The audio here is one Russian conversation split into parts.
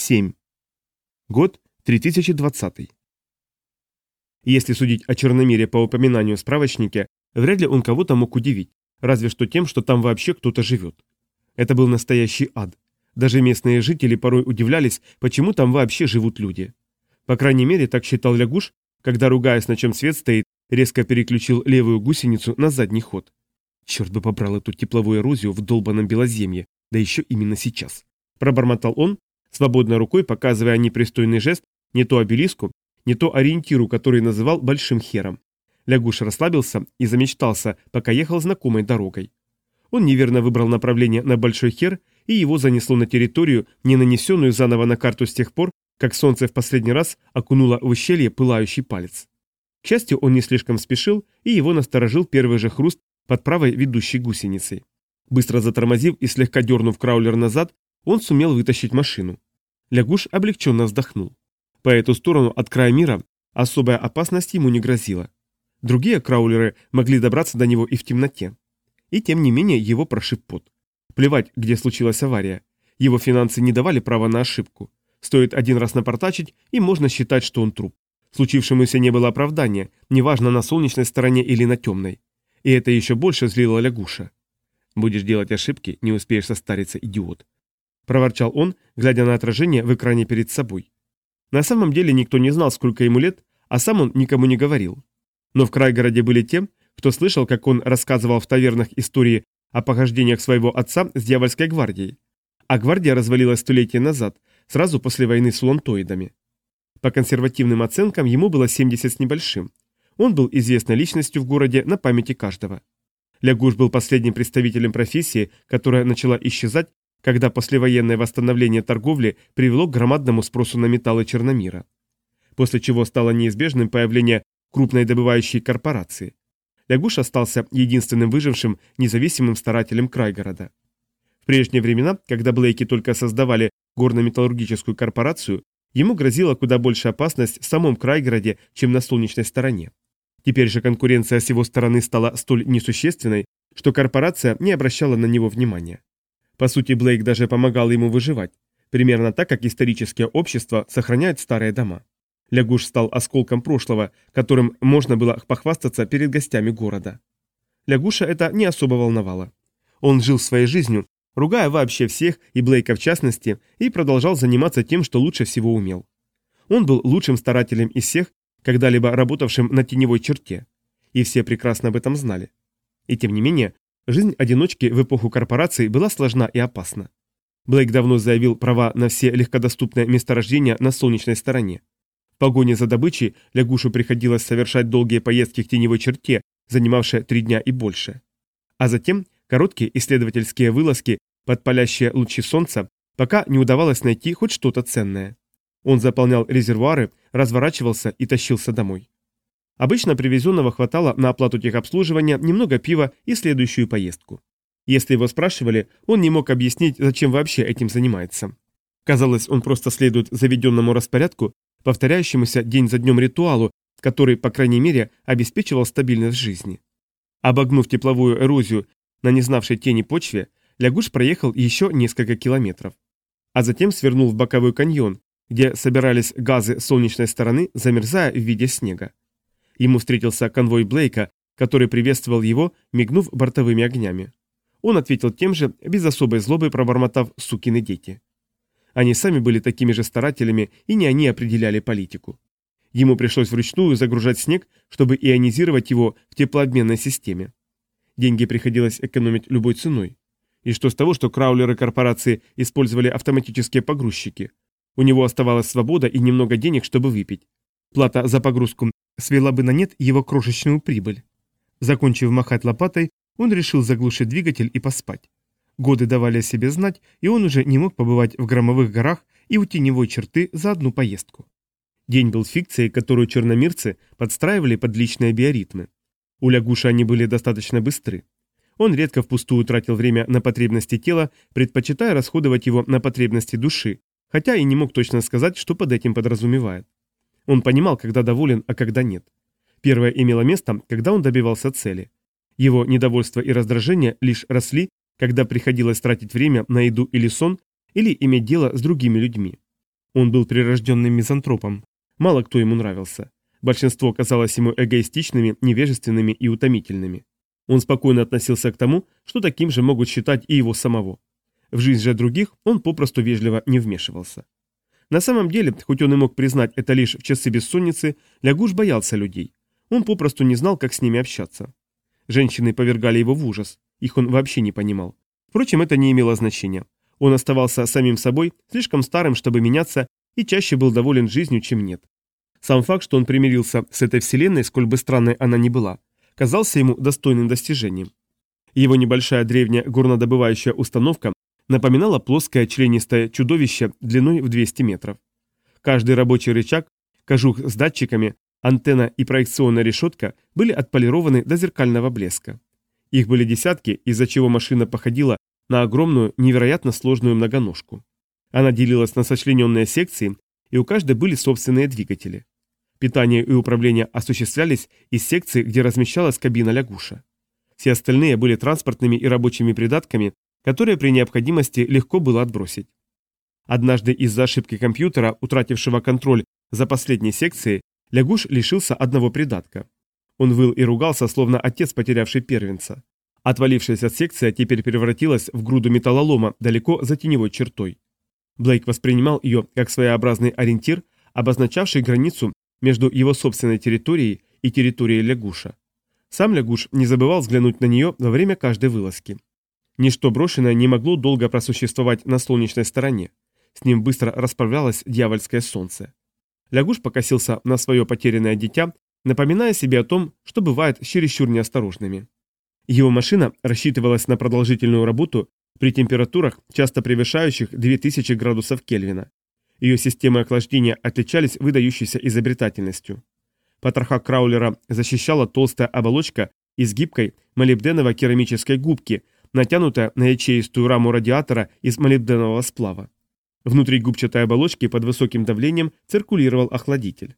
7. Год 3020. Если судить о Черномире по упоминанию в справочнике, вряд ли он кого-то мог удивить, разве что тем, что там вообще кто-то живет. Это был настоящий ад. Даже местные жители порой удивлялись, почему там вообще живут люди. По крайней мере, так считал Лягуш, когда, ругаясь, на чем свет стоит, резко переключил левую гусеницу на задний ход. Черт бы побрал эту тепловую эрозию в долбанном белоземье, да еще именно сейчас. Пробормотал он, свободной рукой показывая непристойный жест не то обелиску, не то ориентиру, который называл Большим Хером. Лягуш расслабился и замечтался, пока ехал знакомой дорогой. Он неверно выбрал направление на Большой Хер, и его занесло на территорию, не нанесенную заново на карту с тех пор, как солнце в последний раз окунуло в ущелье пылающий палец. К счастью, он не слишком спешил, и его насторожил первый же хруст под правой ведущей гусеницей. Быстро затормозив и слегка дернув краулер назад, он сумел вытащить машину. Лягуш облегченно вздохнул. По эту сторону от края мира особая опасность ему не грозила. Другие краулеры могли добраться до него и в темноте. И тем не менее его прошиб пот. Плевать, где случилась авария. Его финансы не давали права на ошибку. Стоит один раз напортачить, и можно считать, что он труп. Случившемуся не было оправдания, неважно на солнечной стороне или на темной. И это еще больше злило лягуша. «Будешь делать ошибки, не успеешь состариться, идиот», – проворчал он, глядя на отражение в экране перед собой. На самом деле никто не знал, сколько ему лет, а сам он никому не говорил. Но в край-городе были те, кто слышал, как он рассказывал в тавернах истории о похождениях своего отца с дьявольской гвардией. А гвардия развалилась столетия назад, сразу после войны с улантоидами. По консервативным оценкам ему было 70 с небольшим. Он был известной личностью в городе на памяти каждого. Лягуш был последним представителем профессии, которая начала исчезать когда послевоенное восстановление торговли привело к громадному спросу на металлы Черномира. После чего стало неизбежным появление крупной добывающей корпорации. Лягуш остался единственным выжившим независимым старателем Крайгорода. В прежние времена, когда Блейки только создавали горно-металлургическую корпорацию, ему грозила куда больше опасность в самом Крайгороде, чем на солнечной стороне. Теперь же конкуренция с его стороны стала столь несущественной, что корпорация не обращала на него внимания. По сути, Блейк даже помогал ему выживать, примерно так, как исторические общества сохраняют старые дома. Лягуш стал осколком прошлого, которым можно было похвастаться перед гостями города. Лягуша это не особо волновало. Он жил своей жизнью, ругая вообще всех, и Блейка в частности, и продолжал заниматься тем, что лучше всего умел. Он был лучшим старателем из всех, когда-либо работавшим на теневой черте. И все прекрасно об этом знали. И тем не менее, Жизнь одиночки в эпоху корпораций была сложна и опасна. Блейк давно заявил права на все легкодоступные месторождения на солнечной стороне. В погоне за добычей лягушу приходилось совершать долгие поездки к теневой черте, занимавшие три дня и больше. А затем короткие исследовательские вылазки под палящие лучи солнца, пока не удавалось найти хоть что-то ценное. Он заполнял резервуары, разворачивался и тащился домой. Обычно привезенного хватало на оплату техобслуживания, немного пива и следующую поездку. Если его спрашивали, он не мог объяснить, зачем вообще этим занимается. Казалось, он просто следует заведенному распорядку, повторяющемуся день за днем ритуалу, который, по крайней мере, обеспечивал стабильность жизни. Обогнув тепловую эрозию на незнавшей тени почве, Лягуш проехал еще несколько километров. А затем свернул в боковой каньон, где собирались газы солнечной стороны, замерзая в виде снега. Ему встретился конвой Блейка, который приветствовал его, мигнув бортовыми огнями. Он ответил тем же, без особой злобы пробормотав «сукины дети». Они сами были такими же старателями, и не они определяли политику. Ему пришлось вручную загружать снег, чтобы ионизировать его в теплообменной системе. Деньги приходилось экономить любой ценой. И что с того, что краулеры корпорации использовали автоматические погрузчики? У него оставалась свобода и немного денег, чтобы выпить. Плата за погрузку свела бы на нет его крошечную прибыль. Закончив махать лопатой, он решил заглушить двигатель и поспать. Годы давали о себе знать, и он уже не мог побывать в громовых горах и у теневой черты за одну поездку. День был фикцией, которую черномирцы подстраивали под личные биоритмы. У лягуша они были достаточно быстры. Он редко впустую тратил время на потребности тела, предпочитая расходовать его на потребности души, хотя и не мог точно сказать, что под этим подразумевает. Он понимал, когда доволен, а когда нет. Первое имело место, когда он добивался цели. Его недовольство и раздражение лишь росли, когда приходилось тратить время на еду или сон, или иметь дело с другими людьми. Он был прирожденным мизантропом. Мало кто ему нравился. Большинство казалось ему эгоистичными, невежественными и утомительными. Он спокойно относился к тому, что таким же могут считать и его самого. В жизнь же других он попросту вежливо не вмешивался. На самом деле, хоть он и мог признать это лишь в часы бессонницы, Лягуш боялся людей. Он попросту не знал, как с ними общаться. Женщины повергали его в ужас, их он вообще не понимал. Впрочем, это не имело значения. Он оставался самим собой, слишком старым, чтобы меняться, и чаще был доволен жизнью, чем нет. Сам факт, что он примирился с этой вселенной, сколь бы странной она ни была, казался ему достойным достижением. Его небольшая древняя горнодобывающая установка напоминала плоское членистое чудовище длиной в 200 метров. Каждый рабочий рычаг, кожух с датчиками, антенна и проекционная решетка были отполированы до зеркального блеска. Их были десятки, из-за чего машина походила на огромную, невероятно сложную многоножку. Она делилась на сочлененные секции, и у каждой были собственные двигатели. Питание и управление осуществлялись из секции, где размещалась кабина лягуша. Все остальные были транспортными и рабочими придатками, которые при необходимости легко было отбросить. Однажды из-за ошибки компьютера, утратившего контроль за последней секцией, лягуш лишился одного придатка. Он выл и ругался, словно отец, потерявший первенца. Отвалившаяся секция теперь превратилась в груду металлолома далеко за теневой чертой. Блейк воспринимал ее как своеобразный ориентир, обозначавший границу между его собственной территорией и территорией лягуша. Сам лягуш не забывал взглянуть на нее во время каждой вылазки. Ничто брошенное не могло долго просуществовать на солнечной стороне. С ним быстро расправлялось дьявольское солнце. Лягуш покосился на свое потерянное дитя, напоминая себе о том, что бывает чересчур неосторожными. Его машина рассчитывалась на продолжительную работу при температурах, часто превышающих 2000 градусов Кельвина. Ее системы охлаждения отличались выдающейся изобретательностью. Потроха краулера защищала толстая оболочка из гибкой молибденово-керамической губки, натянутая на ячеистую раму радиатора из молибденового сплава. Внутри губчатой оболочки под высоким давлением циркулировал охладитель.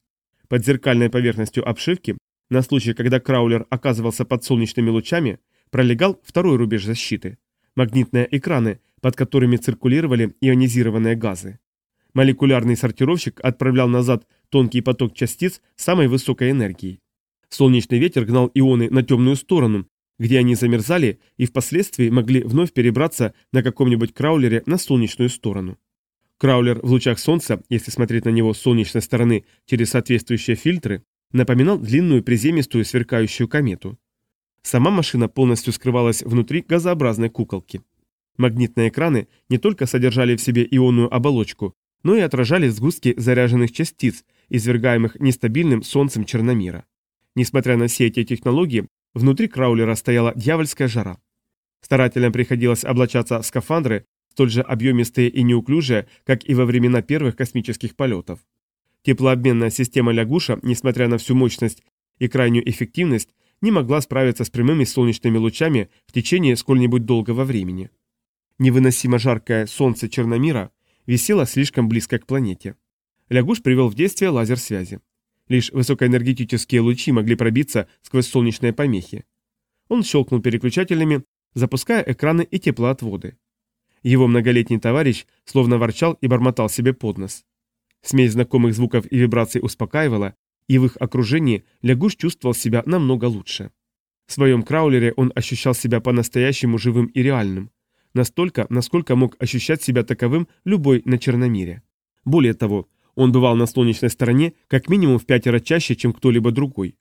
Под зеркальной поверхностью обшивки, на случай, когда краулер оказывался под солнечными лучами, пролегал второй рубеж защиты – магнитные экраны, под которыми циркулировали ионизированные газы. Молекулярный сортировщик отправлял назад тонкий поток частиц самой высокой энергией. Солнечный ветер гнал ионы на темную сторону, где они замерзали и впоследствии могли вновь перебраться на каком-нибудь краулере на солнечную сторону. Краулер в лучах солнца, если смотреть на него с солнечной стороны через соответствующие фильтры, напоминал длинную приземистую сверкающую комету. Сама машина полностью скрывалась внутри газообразной куколки. Магнитные экраны не только содержали в себе ионную оболочку, но и отражали сгустки заряженных частиц, извергаемых нестабильным солнцем Черномира. Несмотря на все эти технологии, внутри краулера стояла дьявольская жара. Старателям приходилось облачаться в скафандры, столь же объемистые и неуклюжие, как и во времена первых космических полетов. Теплообменная система лягуша, несмотря на всю мощность и крайнюю эффективность, не могла справиться с прямыми солнечными лучами в течение сколь-нибудь долгого времени. Невыносимо жаркое солнце Черномира висело слишком близко к планете. Лягуш привел в действие лазер связи. Лишь высокоэнергетические лучи могли пробиться сквозь солнечные помехи. Он щелкнул переключателями, запуская экраны и теплоотводы. Его многолетний товарищ словно ворчал и бормотал себе под нос. Смесь знакомых звуков и вибраций успокаивала, и в их окружении Лягуш чувствовал себя намного лучше. В своем краулере он ощущал себя по-настоящему живым и реальным, настолько, насколько мог ощущать себя таковым любой на Черномире. Более того, он бывал на солнечной стороне как минимум в пятеро чаще, чем кто-либо другой.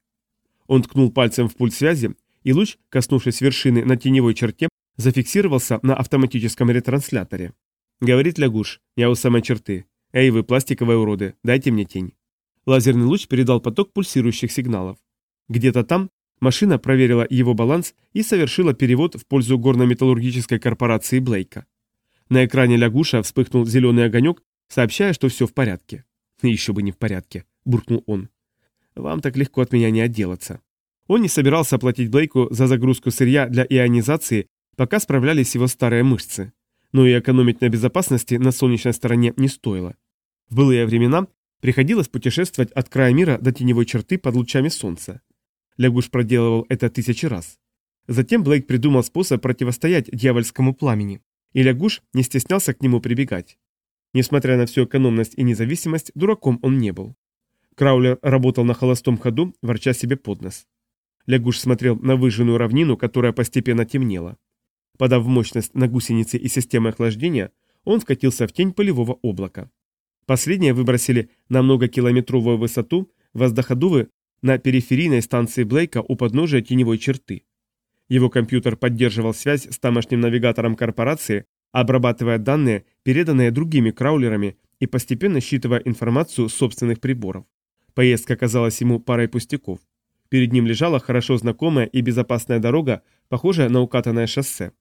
Он ткнул пальцем в пульт связи, и луч, коснувшись вершины на теневой черте, зафиксировался на автоматическом ретрансляторе. Говорит Лягуш, я у самой черты. Эй, вы пластиковые уроды, дайте мне тень. Лазерный луч передал поток пульсирующих сигналов. Где-то там машина проверила его баланс и совершила перевод в пользу горно-металлургической корпорации Блейка. На экране Лягуша вспыхнул зеленый огонек, сообщая, что все в порядке. «Еще бы не в порядке», — буркнул он. «Вам так легко от меня не отделаться». Он не собирался оплатить Блейку за загрузку сырья для ионизации, пока справлялись его старые мышцы. Но и экономить на безопасности на солнечной стороне не стоило. В былые времена приходилось путешествовать от края мира до теневой черты под лучами солнца. Лягуш проделывал это тысячи раз. Затем Блейк придумал способ противостоять дьявольскому пламени, и Лягуш не стеснялся к нему прибегать. Несмотря на всю экономность и независимость, дураком он не был. Краулер работал на холостом ходу, ворча себе под нос. Лягуш смотрел на выжженную равнину, которая постепенно темнела. Подав мощность на гусеницы и системы охлаждения, он вкатился в тень полевого облака. Последние выбросили на многокилометровую высоту воздуходувы на периферийной станции Блейка у подножия теневой черты. Его компьютер поддерживал связь с тамошним навигатором корпорации, обрабатывая данные, переданные другими краулерами и постепенно считывая информацию с собственных приборов. Поездка казалась ему парой пустяков. Перед ним лежала хорошо знакомая и безопасная дорога, похожая на укатанное шоссе.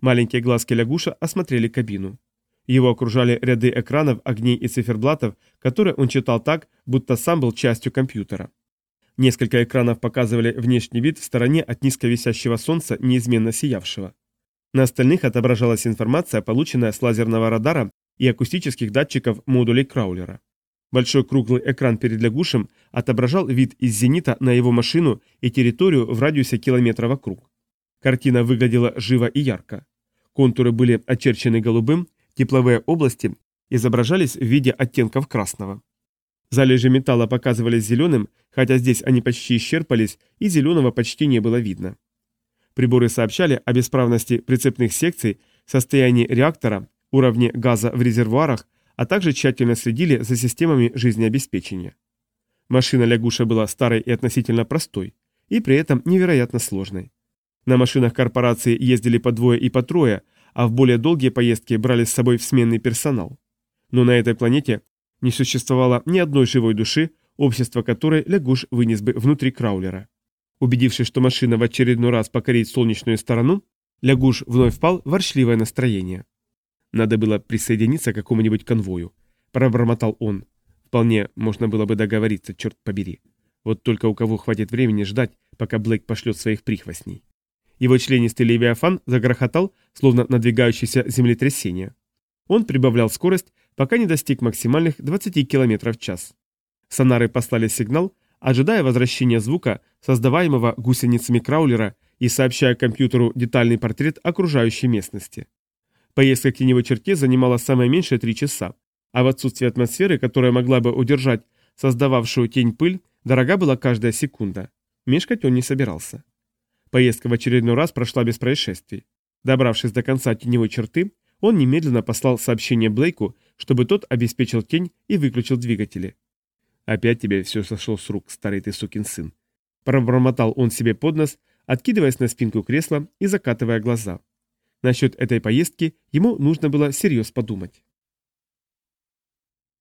Маленькие глазки лягуша осмотрели кабину. Его окружали ряды экранов, огней и циферблатов, которые он читал так, будто сам был частью компьютера. Несколько экранов показывали внешний вид в стороне от низко висящего солнца, неизменно сиявшего. На остальных отображалась информация, полученная с лазерного радара и акустических датчиков модулей краулера. Большой круглый экран перед лягушем отображал вид из зенита на его машину и территорию в радиусе километра вокруг. Картина выглядела живо и ярко. Контуры были очерчены голубым, тепловые области изображались в виде оттенков красного. Залежи металла показывались зеленым, хотя здесь они почти исчерпались, и зеленого почти не было видно. Приборы сообщали о бесправности прицепных секций, состоянии реактора, уровне газа в резервуарах, а также тщательно следили за системами жизнеобеспечения. Машина лягуша была старой и относительно простой, и при этом невероятно сложной. На машинах корпорации ездили по двое и по трое, а в более долгие поездки брали с собой в сменный персонал. Но на этой планете не существовало ни одной живой души, общество которой лягуш вынес бы внутри краулера. Убедившись, что машина в очередной раз покорит солнечную сторону, лягуш вновь впал в ворчливое настроение. Надо было присоединиться к какому-нибудь конвою. Пробормотал он. Вполне можно было бы договориться, черт побери. Вот только у кого хватит времени ждать, пока Блейк пошлет своих прихвостней. Его членистый левиафан загрохотал, словно надвигающееся землетрясение. Он прибавлял скорость, пока не достиг максимальных 20 км в час. Сонары послали сигнал, ожидая возвращения звука, создаваемого гусеницами краулера и сообщая компьютеру детальный портрет окружающей местности. Поездка к теневой черте занимала самое меньшее три часа, а в отсутствие атмосферы, которая могла бы удержать создававшую тень пыль, дорога была каждая секунда. Мешкать он не собирался. Поездка в очередной раз прошла без происшествий. Добравшись до конца теневой черты, он немедленно послал сообщение Блейку, чтобы тот обеспечил тень и выключил двигатели. «Опять тебе все сошло с рук, старый ты сукин сын». Пробормотал он себе под нос, откидываясь на спинку кресла и закатывая глаза. Насчет этой поездки ему нужно было серьезно подумать.